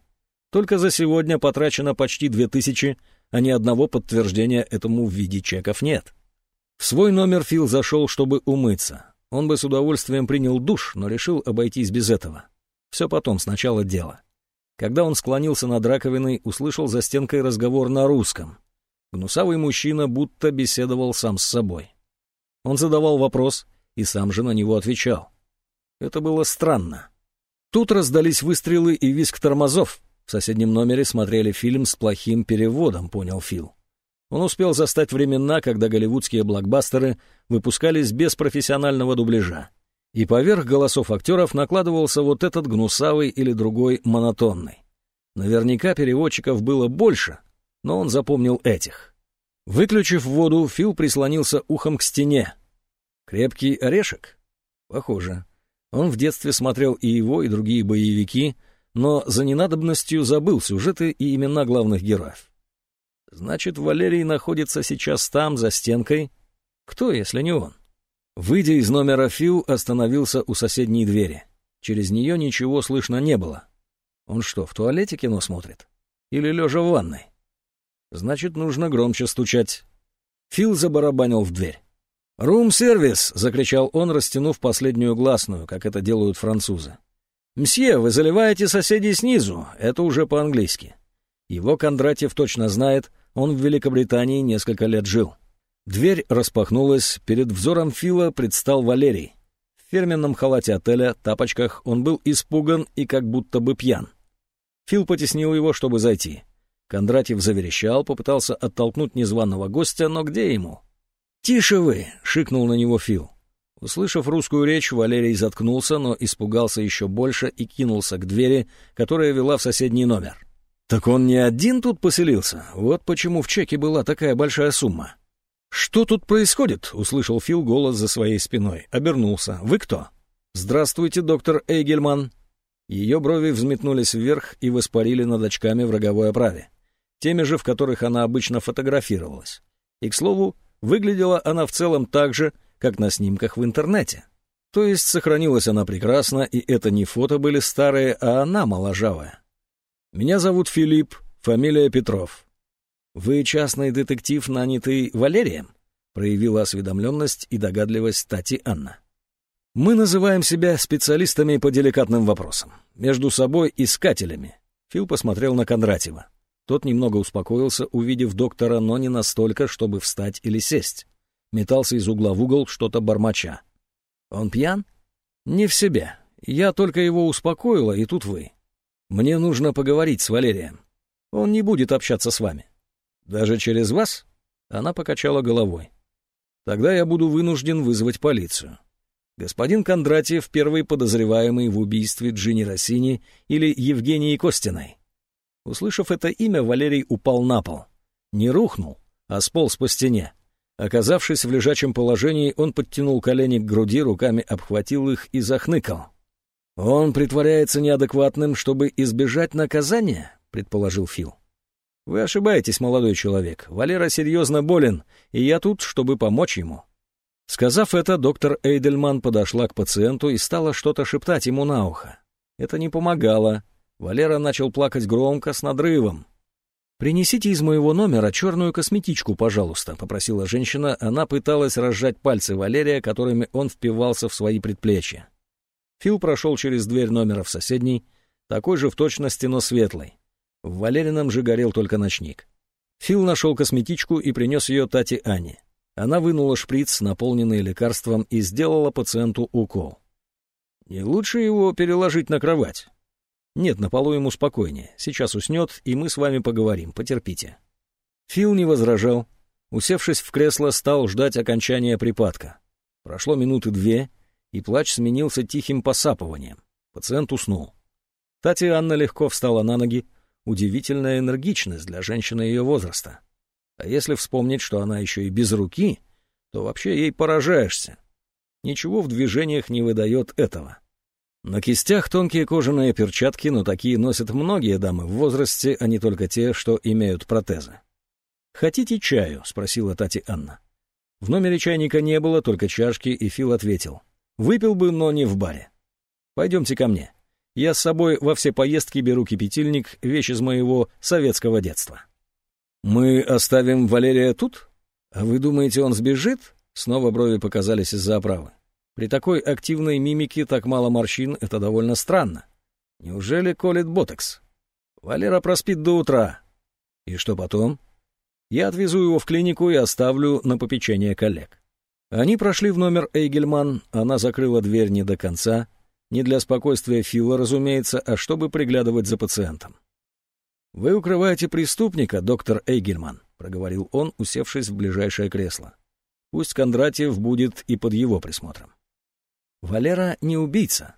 Только за сегодня потрачено почти две тысячи, а ни одного подтверждения этому в виде чеков нет. В свой номер Фил зашел, чтобы умыться. Он бы с удовольствием принял душ, но решил обойтись без этого. Все потом, сначала дело. Когда он склонился над раковиной, услышал за стенкой разговор на русском — Гнусавый мужчина будто беседовал сам с собой. Он задавал вопрос и сам же на него отвечал. Это было странно. Тут раздались выстрелы и визг тормозов. В соседнем номере смотрели фильм с плохим переводом, понял Фил. Он успел застать времена, когда голливудские блокбастеры выпускались без профессионального дубляжа. И поверх голосов актеров накладывался вот этот гнусавый или другой монотонный. Наверняка переводчиков было больше, но он запомнил этих. Выключив воду, Фил прислонился ухом к стене. Крепкий орешек? Похоже. Он в детстве смотрел и его, и другие боевики, но за ненадобностью забыл сюжеты и имена главных героев. Значит, Валерий находится сейчас там, за стенкой. Кто, если не он? Выйдя из номера, Фил остановился у соседней двери. Через нее ничего слышно не было. Он что, в туалете кино смотрит? Или лежа в ванной? Значит, нужно громче стучать. Фил забарабанил в дверь. «Рум-сервис!» — закричал он, растянув последнюю гласную, как это делают французы. «Мсье, вы заливаете соседей снизу. Это уже по-английски». Его Кондратьев точно знает, он в Великобритании несколько лет жил. Дверь распахнулась, перед взором Фила предстал Валерий. В фирменном халате отеля, тапочках, он был испуган и как будто бы пьян. Фил потеснил его, чтобы зайти. Кондратьев заверещал, попытался оттолкнуть незваного гостя, но где ему? «Тише вы!» — шикнул на него Фил. Услышав русскую речь, Валерий заткнулся, но испугался еще больше и кинулся к двери, которая вела в соседний номер. «Так он не один тут поселился? Вот почему в чеке была такая большая сумма». «Что тут происходит?» — услышал Фил голос за своей спиной. Обернулся. «Вы кто?» «Здравствуйте, доктор Эйгельман». Ее брови взметнулись вверх и воспарили над очками в роговой оправе. Теми же, в которых она обычно фотографировалась. И, к слову, выглядела она в целом так же, как на снимках в интернете. То есть сохранилась она прекрасно, и это не фото были старые, а она моложавая. «Меня зовут Филипп, фамилия Петров. Вы частный детектив, нанятый Валерием?» проявила осведомленность и догадливость Тати Анна. «Мы называем себя специалистами по деликатным вопросам. Между собой искателями». Фил посмотрел на Кондратьева. Тот немного успокоился, увидев доктора, но не настолько, чтобы встать или сесть. Метался из угла в угол, что-то бормоча. «Он пьян?» «Не в себе. Я только его успокоила, и тут вы. Мне нужно поговорить с Валерием. Он не будет общаться с вами. Даже через вас? Она покачала головой. Тогда я буду вынужден вызвать полицию. Господин Кондратьев — первый подозреваемый в убийстве Джинни Россини или Евгении Костиной. Услышав это имя, Валерий упал на пол. Не рухнул, а сполз по стене. Оказавшись в лежачем положении, он подтянул колени к груди, руками обхватил их и захныкал. «Он притворяется неадекватным, чтобы избежать наказания?» — предположил Фил. «Вы ошибаетесь, молодой человек. Валера серьезно болен, и я тут, чтобы помочь ему». Сказав это, доктор Эйдельман подошла к пациенту и стала что-то шептать ему на ухо. Это не помогало. Валера начал плакать громко, с надрывом. «Принесите из моего номера черную косметичку, пожалуйста», — попросила женщина. Она пыталась разжать пальцы Валерия, которыми он впивался в свои предплечья. Фил прошел через дверь номера в соседний, такой же в точности, но светлый. В Валерином же горел только ночник. Фил нашел косметичку и принес ее Тате Ане. Она вынула шприц, наполненный лекарством, и сделала пациенту укол. «Не лучше его переложить на кровать?» «Нет, на полу ему спокойнее. Сейчас уснет, и мы с вами поговорим. Потерпите». Фил не возражал. Усевшись в кресло, стал ждать окончания припадка. Прошло минуты две, и плач сменился тихим посапыванием. Пациент уснул. Татьяна легко встала на ноги, удивительная энергичность для женщины ее возраста. А если вспомнить, что она еще и без руки, то вообще ей поражаешься. Ничего в движениях не выдает этого. На кистях тонкие кожаные перчатки, но такие носят многие дамы в возрасте, а не только те, что имеют протезы. «Хотите чаю?» — спросила Тати Анна. В номере чайника не было, только чашки, и Фил ответил. Выпил бы, но не в баре. Пойдемте ко мне. Я с собой во все поездки беру кипятильник, вещь из моего советского детства. Мы оставим Валерия тут? А вы думаете, он сбежит? Снова брови показались из-за оправы. При такой активной мимике так мало морщин — это довольно странно. Неужели колет ботекс? Валера проспит до утра. И что потом? Я отвезу его в клинику и оставлю на попечение коллег. Они прошли в номер Эйгельман, она закрыла дверь не до конца, не для спокойствия Фила, разумеется, а чтобы приглядывать за пациентом. «Вы укрываете преступника, доктор Эйгельман», — проговорил он, усевшись в ближайшее кресло. «Пусть Кондратьев будет и под его присмотром». «Валера не убийца.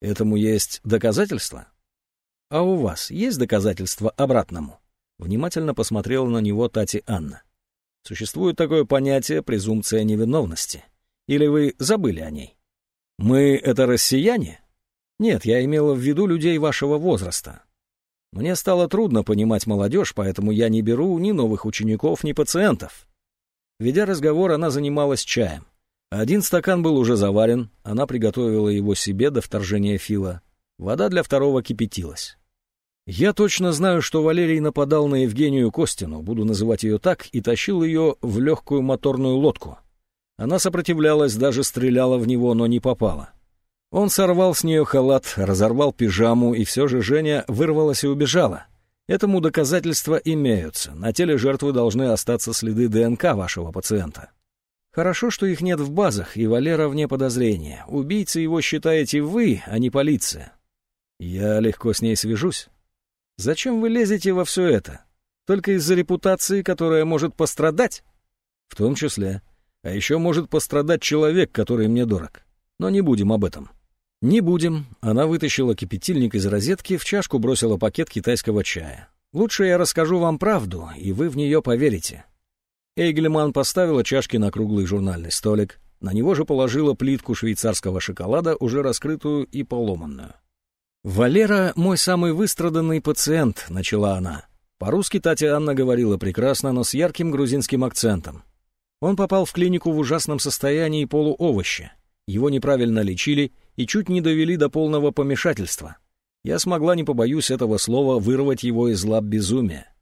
Этому есть доказательства?» «А у вас есть доказательства обратному?» Внимательно посмотрела на него Тати Анна. Существует такое понятие презумпция невиновности. Или вы забыли о ней? Мы — это россияне? Нет, я имела в виду людей вашего возраста. Мне стало трудно понимать молодежь, поэтому я не беру ни новых учеников, ни пациентов. Ведя разговор, она занималась чаем. Один стакан был уже заварен, она приготовила его себе до вторжения Фила. Вода для второго кипятилась. Я точно знаю, что Валерий нападал на Евгению Костину, буду называть ее так, и тащил ее в легкую моторную лодку. Она сопротивлялась, даже стреляла в него, но не попала. Он сорвал с нее халат, разорвал пижаму, и все же Женя вырвалась и убежала. Этому доказательства имеются. На теле жертвы должны остаться следы ДНК вашего пациента. Хорошо, что их нет в базах, и Валера вне подозрения. Убийцей его считаете вы, а не полиция. Я легко с ней свяжусь. Зачем вы лезете во все это? Только из-за репутации, которая может пострадать? В том числе. А еще может пострадать человек, который мне дорог. Но не будем об этом. Не будем. Она вытащила кипятильник из розетки, в чашку бросила пакет китайского чая. Лучше я расскажу вам правду, и вы в нее поверите. Эйгельман поставила чашки на круглый журнальный столик. На него же положила плитку швейцарского шоколада, уже раскрытую и поломанную. «Валера — мой самый выстраданный пациент», — начала она. По-русски Татья Анна говорила прекрасно, но с ярким грузинским акцентом. Он попал в клинику в ужасном состоянии полуовоща. Его неправильно лечили и чуть не довели до полного помешательства. Я смогла, не побоюсь этого слова, вырвать его из лап безумия.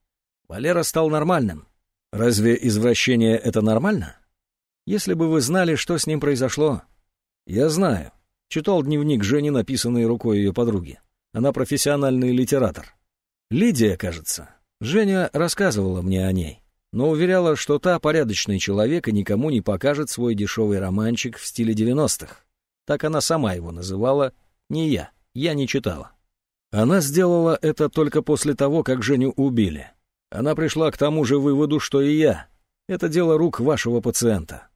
Валера стал нормальным. Разве извращение — это нормально? Если бы вы знали, что с ним произошло. Я знаю. Читал дневник Жени, написанный рукой ее подруги. Она профессиональный литератор. Лидия, кажется. Женя рассказывала мне о ней, но уверяла, что та порядочный человек и никому не покажет свой дешевый романчик в стиле 90-х. Так она сама его называла, не я, я не читала. Она сделала это только после того, как Женю убили. Она пришла к тому же выводу, что и я. Это дело рук вашего пациента.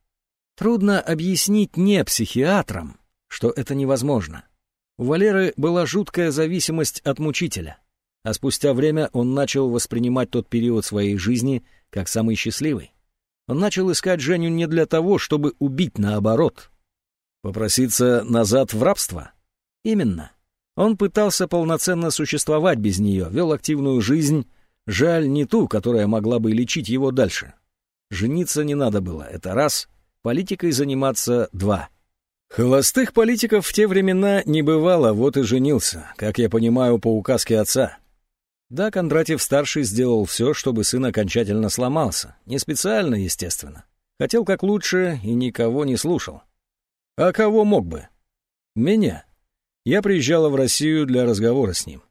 Трудно объяснить не психиатрам, что это невозможно. У Валеры была жуткая зависимость от мучителя, а спустя время он начал воспринимать тот период своей жизни как самый счастливый. Он начал искать Женю не для того, чтобы убить наоборот. Попроситься назад в рабство? Именно. Он пытался полноценно существовать без нее, вел активную жизнь, жаль не ту, которая могла бы лечить его дальше. Жениться не надо было, это раз, политикой заниматься — два — Холостых политиков в те времена не бывало, вот и женился, как я понимаю, по указке отца. Да, Кондратьев-старший сделал все, чтобы сын окончательно сломался. Не специально, естественно. Хотел как лучше и никого не слушал. А кого мог бы? Меня. Я приезжала в Россию для разговора с ним.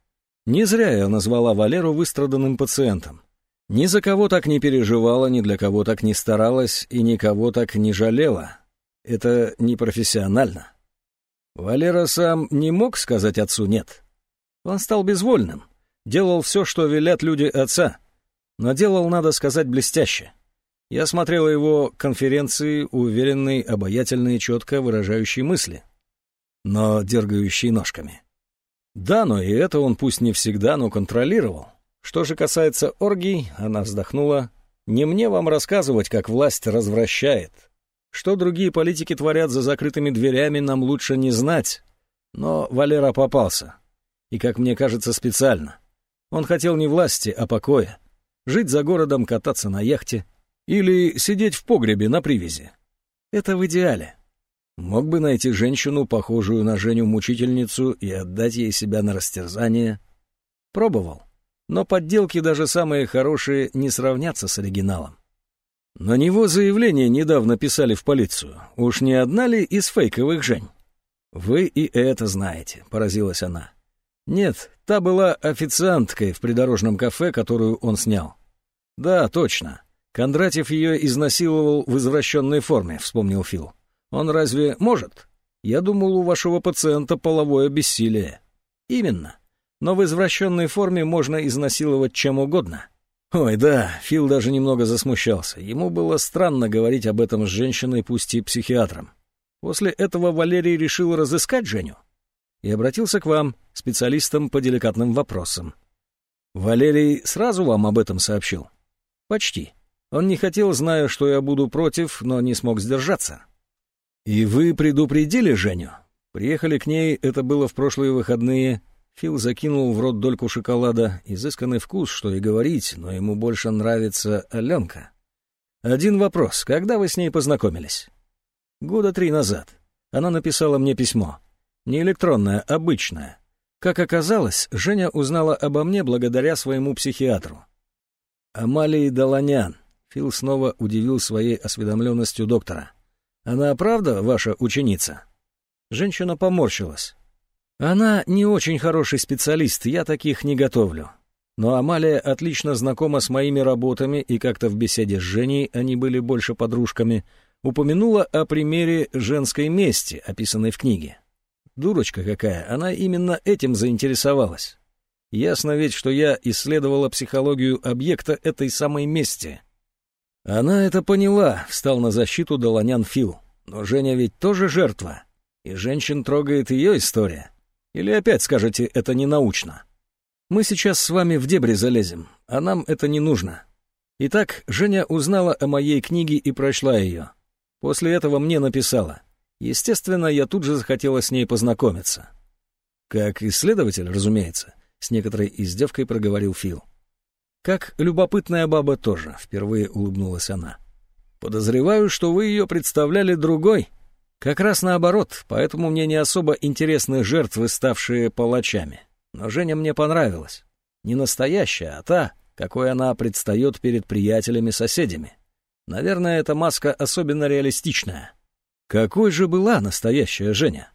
Не зря я назвала Валеру выстраданным пациентом. Ни за кого так не переживала, ни для кого так не старалась и никого так не жалела. Это непрофессионально. Валера сам не мог сказать отцу «нет». Он стал безвольным, делал все, что велят люди отца, но делал, надо сказать, блестяще. Я смотрел его конференции, уверенный, обаятельный, четко выражающий мысли, но дергающий ножками. Да, но и это он пусть не всегда, но контролировал. Что же касается оргий, она вздохнула, не мне вам рассказывать, как власть развращает, что другие политики творят за закрытыми дверями, нам лучше не знать. Но Валера попался. И, как мне кажется, специально. Он хотел не власти, а покоя. Жить за городом, кататься на яхте. Или сидеть в погребе на привязи. Это в идеале. Мог бы найти женщину, похожую на Женю-мучительницу, и отдать ей себя на растерзание. Пробовал. Но подделки, даже самые хорошие, не сравнятся с оригиналом. На него заявление недавно писали в полицию. Уж не одна ли из фейковых Жень? Вы и это знаете, поразилась она. Нет, та была официанткой в придорожном кафе, которую он снял. Да, точно. Кондратьев ее изнасиловал в извращенной форме, вспомнил Фил. Он разве может? Я думал, у вашего пациента половое бессилие. Именно. Но в извращенной форме можно изнасиловать чем угодно. Ой, да, Фил даже немного засмущался. Ему было странно говорить об этом с женщиной, пусть и психиатром. После этого Валерий решил разыскать Женю и обратился к вам, специалистам по деликатным вопросам. Валерий сразу вам об этом сообщил? Почти. Он не хотел, зная, что я буду против, но не смог сдержаться. И вы предупредили Женю? Приехали к ней, это было в прошлые выходные. Фил закинул в рот дольку шоколада. Изысканный вкус, что и говорить, но ему больше нравится Аленка. Один вопрос. Когда вы с ней познакомились? Года три назад. Она написала мне письмо. Не электронное, обычное. Как оказалось, Женя узнала обо мне благодаря своему психиатру. Амалии Долонян. Фил снова удивил своей осведомленностью доктора. «Она правда ваша ученица?» Женщина поморщилась. «Она не очень хороший специалист, я таких не готовлю. Но Амалия отлично знакома с моими работами, и как-то в беседе с Женей, они были больше подружками, упомянула о примере женской мести, описанной в книге. Дурочка какая, она именно этим заинтересовалась. Ясно ведь, что я исследовала психологию объекта этой самой мести. Она это поняла, встал на защиту Долонян Фил. Но Женя ведь тоже жертва. И женщин трогает ее история. Или опять скажете, это не научно? Мы сейчас с вами в дебри залезем, а нам это не нужно. Итак, Женя узнала о моей книге и прочла ее. После этого мне написала. Естественно, я тут же захотела с ней познакомиться. Как исследователь, разумеется, с некоторой издевкой проговорил Фил. Как любопытная баба тоже, впервые улыбнулась она. Подозреваю, что вы ее представляли другой. Как раз наоборот, поэтому мне не особо интересны жертвы, ставшие палачами. Но Женя мне понравилась. Не настоящая, а та, какой она предстает перед приятелями-соседями. Наверное, эта маска особенно реалистичная. Какой же была настоящая Женя?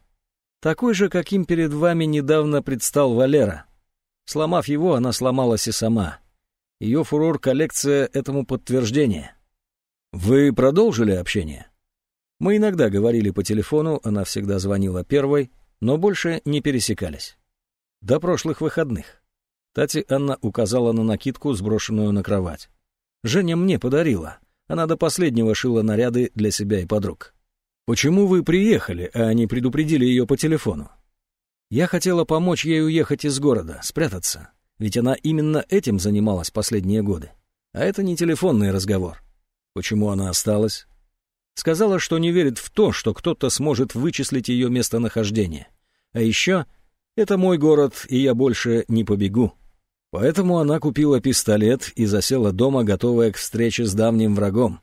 Такой же, каким перед вами недавно предстал Валера. Сломав его, она сломалась и сама. Ее фурор-коллекция этому подтверждение. Вы продолжили общение? Мы иногда говорили по телефону, она всегда звонила первой, но больше не пересекались. До прошлых выходных. Тати Анна указала на накидку, сброшенную на кровать. Женя мне подарила. Она до последнего шила наряды для себя и подруг. Почему вы приехали, а не предупредили ее по телефону? Я хотела помочь ей уехать из города, спрятаться. Ведь она именно этим занималась последние годы. А это не телефонный разговор. Почему она осталась? Сказала, что не верит в то, что кто-то сможет вычислить ее местонахождение. А еще это мой город, и я больше не побегу. Поэтому она купила пистолет и засела дома, готовая к встрече с давним врагом.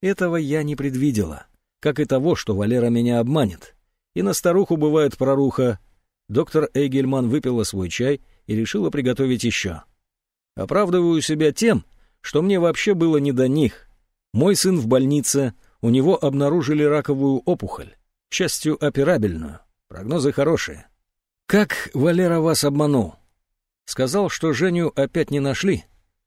Этого я не предвидела, как и того, что Валера меня обманет. И на старуху бывает проруха. Доктор Эйгельман выпила свой чай и решила приготовить еще. Оправдываю себя тем, что мне вообще было не до них. Мой сын в больнице, у него обнаружили раковую опухоль, к счастью, операбельную. Прогнозы хорошие. «Как Валера вас обманул?» «Сказал, что Женю опять не нашли.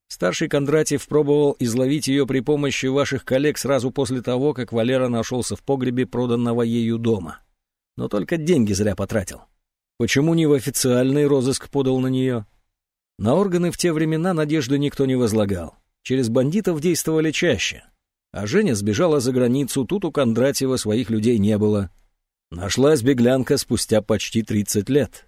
Старший Кондратьев пробовал изловить ее при помощи ваших коллег сразу после того, как Валера нашелся в погребе проданного ею дома. Но только деньги зря потратил. Почему не в официальный розыск подал на нее?» На органы в те времена надежды никто не возлагал. Через бандитов действовали чаще. А Женя сбежала за границу, тут у Кондратьева своих людей не было. Нашлась беглянка спустя почти 30 лет.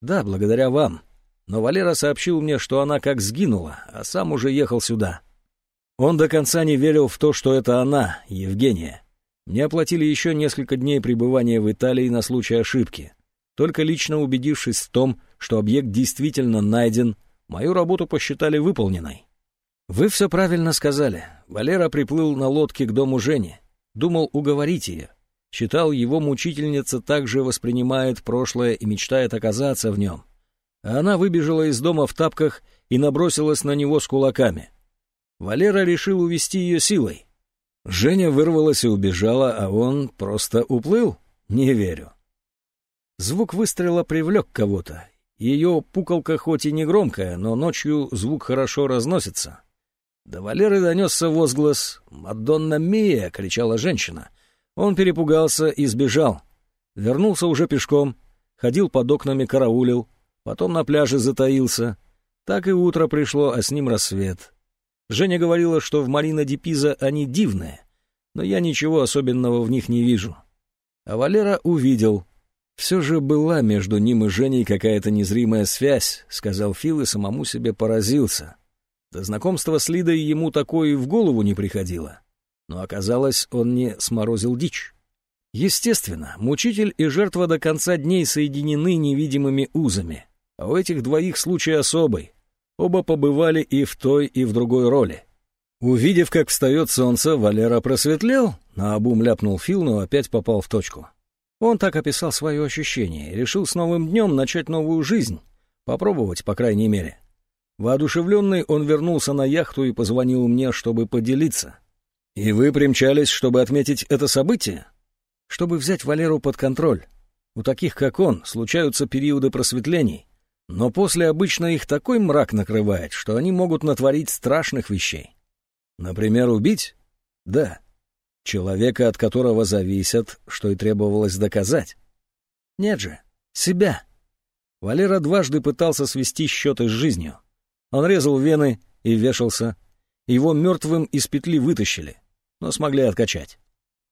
Да, благодаря вам. Но Валера сообщил мне, что она как сгинула, а сам уже ехал сюда. Он до конца не верил в то, что это она, Евгения. Мне оплатили еще несколько дней пребывания в Италии на случай ошибки. Только лично убедившись в том, что объект действительно найден, мою работу посчитали выполненной. Вы все правильно сказали. Валера приплыл на лодке к дому Жени. Думал уговорить ее. Считал, его мучительница также воспринимает прошлое и мечтает оказаться в нем. А она выбежала из дома в тапках и набросилась на него с кулаками. Валера решил увести ее силой. Женя вырвалась и убежала, а он просто уплыл? Не верю. Звук выстрела привлек кого-то. Ее пукалка хоть и не громкая, но ночью звук хорошо разносится. До Валеры донесся возглас «Мадонна Мия!» — кричала женщина. Он перепугался и сбежал. Вернулся уже пешком, ходил под окнами, караулил, потом на пляже затаился. Так и утро пришло, а с ним рассвет. Женя говорила, что в Марина Дипиза они дивные, но я ничего особенного в них не вижу. А Валера увидел. Все же была между ним и Женей какая-то незримая связь, сказал Фил и самому себе поразился. До знакомства с Лидой ему такое и в голову не приходило. Но оказалось, он не сморозил дичь. Естественно, мучитель и жертва до конца дней соединены невидимыми узами. А у этих двоих случай особый. Оба побывали и в той, и в другой роли. Увидев, как встает солнце, Валера просветлел, наобум ляпнул Фил, но опять попал в точку. Он так описал свое ощущение и решил с новым днем начать новую жизнь. Попробовать, по крайней мере. Воодушевленный, он вернулся на яхту и позвонил мне, чтобы поделиться. «И вы примчались, чтобы отметить это событие?» «Чтобы взять Валеру под контроль. У таких, как он, случаются периоды просветлений, но после обычно их такой мрак накрывает, что они могут натворить страшных вещей. Например, убить? Да. Человека, от которого зависят, что и требовалось доказать. Нет же, себя. Валера дважды пытался свести счеты с жизнью. Он резал вены и вешался. Его мертвым из петли вытащили, но смогли откачать.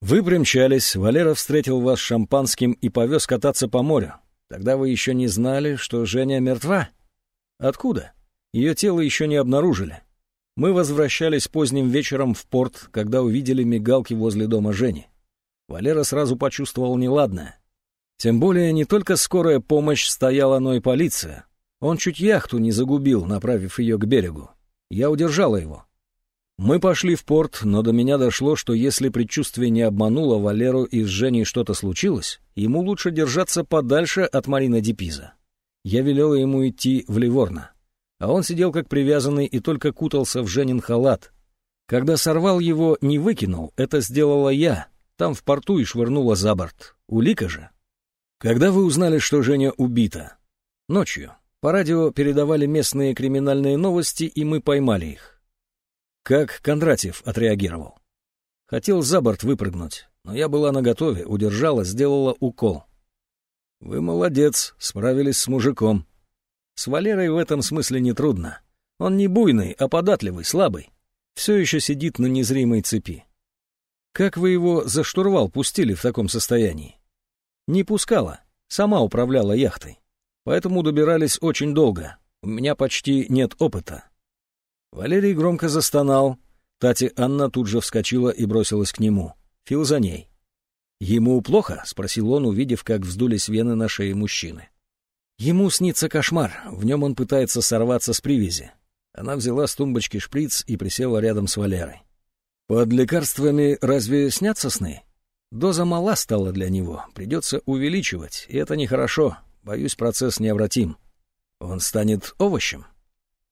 Вы примчались, Валера встретил вас шампанским и повез кататься по морю. Тогда вы еще не знали, что Женя мертва? Откуда? Ее тело еще не обнаружили. Мы возвращались поздним вечером в порт, когда увидели мигалки возле дома Жени. Валера сразу почувствовал неладное. Тем более не только скорая помощь стояла, но и полиция. Он чуть яхту не загубил, направив ее к берегу. Я удержала его. Мы пошли в порт, но до меня дошло, что если предчувствие не обмануло Валеру и с Женей что-то случилось, ему лучше держаться подальше от Марина Депиза. Я велела ему идти в Ливорно. А он сидел как привязанный и только кутался в Женин халат. Когда сорвал его, не выкинул, это сделала я. Там в порту и швырнула за борт. Улика же. Когда вы узнали, что Женя убита? Ночью. По радио передавали местные криминальные новости, и мы поймали их. Как Кондратьев отреагировал? Хотел за борт выпрыгнуть, но я была наготове, удержала, сделала укол. Вы молодец, справились с мужиком. С Валерой в этом смысле нетрудно. Он не буйный, а податливый, слабый. Все еще сидит на незримой цепи. Как вы его за штурвал пустили в таком состоянии? Не пускала, сама управляла яхтой. Поэтому добирались очень долго. У меня почти нет опыта. Валерий громко застонал. Тати Анна тут же вскочила и бросилась к нему. Фил за ней. «Ему плохо?» — спросил он, увидев, как вздулись вены на шее мужчины. «Ему снится кошмар. В нем он пытается сорваться с привязи». Она взяла с тумбочки шприц и присела рядом с Валерой. «Под лекарствами разве снятся сны?» «Доза мала стала для него. Придется увеличивать, и это нехорошо. Боюсь, процесс необратим. Он станет овощем?»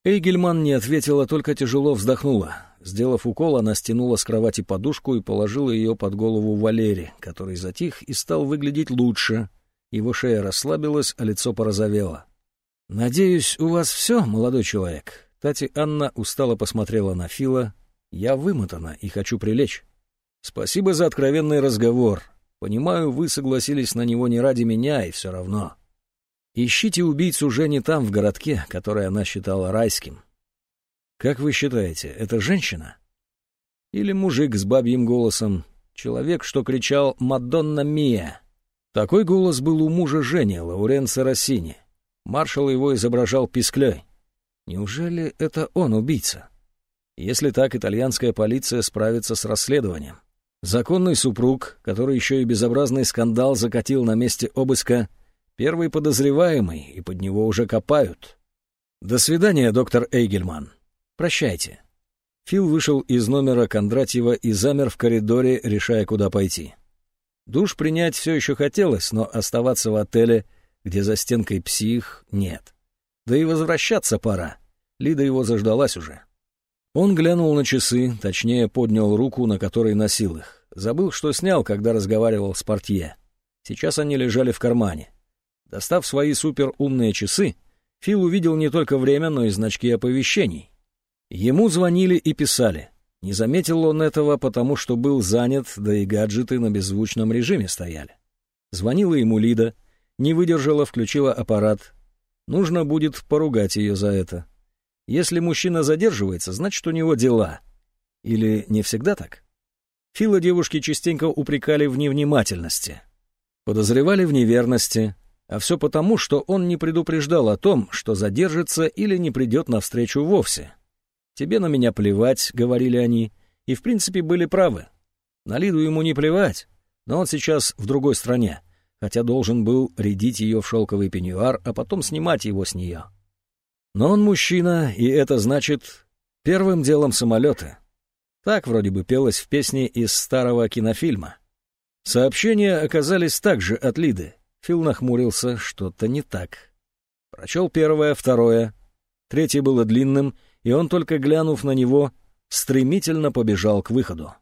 Эйгельман не ответила, только тяжело вздохнула. Сделав укол, она стянула с кровати подушку и положила ее под голову Валери, который затих и стал выглядеть лучше. Его шея расслабилась, а лицо порозовело. «Надеюсь, у вас все, молодой человек?» Тати Анна устало посмотрела на Фила. «Я вымотана и хочу прилечь». «Спасибо за откровенный разговор. Понимаю, вы согласились на него не ради меня, и все равно. Ищите убийцу уже не там, в городке, который она считала райским. Как вы считаете, это женщина? Или мужик с бабьим голосом? Человек, что кричал «Мадонна Мия». Такой голос был у мужа Жени, Лауренца Россини. Маршал его изображал писклей. Неужели это он убийца? Если так, итальянская полиция справится с расследованием. Законный супруг, который еще и безобразный скандал закатил на месте обыска — Первый подозреваемый, и под него уже копают. До свидания, доктор Эйгельман. Прощайте. Фил вышел из номера Кондратьева и замер в коридоре, решая, куда пойти. Душ принять все еще хотелось, но оставаться в отеле, где за стенкой псих, нет. Да и возвращаться пора. Лида его заждалась уже. Он глянул на часы, точнее, поднял руку, на которой носил их. Забыл, что снял, когда разговаривал с портье. Сейчас они лежали в кармане. Достав свои суперумные часы, Фил увидел не только время, но и значки оповещений. Ему звонили и писали. Не заметил он этого, потому что был занят, да и гаджеты на беззвучном режиме стояли. Звонила ему Лида, не выдержала, включила аппарат. Нужно будет поругать ее за это. Если мужчина задерживается, значит, у него дела. Или не всегда так? Фила девушки частенько упрекали в невнимательности. Подозревали в неверности, а все потому, что он не предупреждал о том, что задержится или не придет навстречу вовсе. «Тебе на меня плевать», — говорили они, и в принципе были правы. На Лиду ему не плевать. Но он сейчас в другой стране, хотя должен был рядить ее в шелковый пеньюар, а потом снимать его с нее. Но он мужчина, и это значит первым делом самолеты. Так вроде бы пелось в песне из старого кинофильма. Сообщения оказались также от Лиды. Фил нахмурился, что-то не так. Прочел первое, второе. Третье было длинным, и он, только глянув на него, стремительно побежал к выходу.